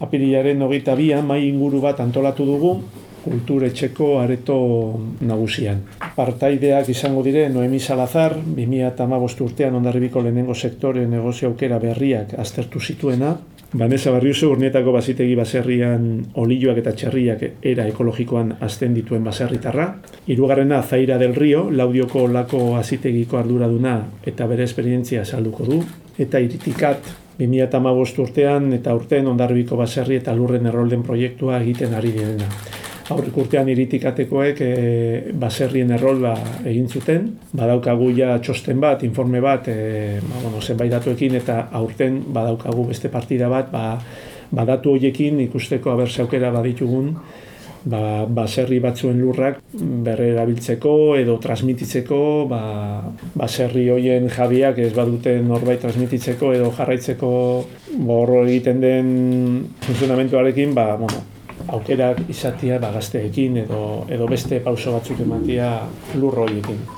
Apirilaren hogeita bian, mai inguru bat antolatu dugu, kulturetxeko areto nagusian. Partaideak izango dire Noemi Salazar, 2008 urtean ondarribiko lehenengo sektore negozio aukera berriak aztertu zituena, Vanessa Barriuso urnietako bazitegi baserrian olioak eta txerriak era ekologikoan azten dituen baserritarra. Hirugarrena Zaira del Rio, laudioko lako azitegiko arduraduna eta bere esperientzia salduko du. Eta iritikat 2008 urtean eta urtean ondarbiko baserri eta lurren errolden proiektua egiten ari direna. Aurrik urtean iritikatekoek e, baserrien errolda egin zuten, badaukagu ja txosten bat, informe bat, e, ba, bueno, zenbait datuekin eta aurten badaukagu beste partida bat, ba, badatu horiekin ikusteko abertzaukera baditugun, ba, baserri batzuen lurrak berre erabiltzeko edo transmititzeko, ba, baserri hoien jabiak ez badute norbait transmititzeko edo jarraitzeko borro egiten den funtzionamentuarekin, ba, bueno, aukerak izatea ba, gazteekin edo, edo beste pauso batzuk ematia lur horiekin.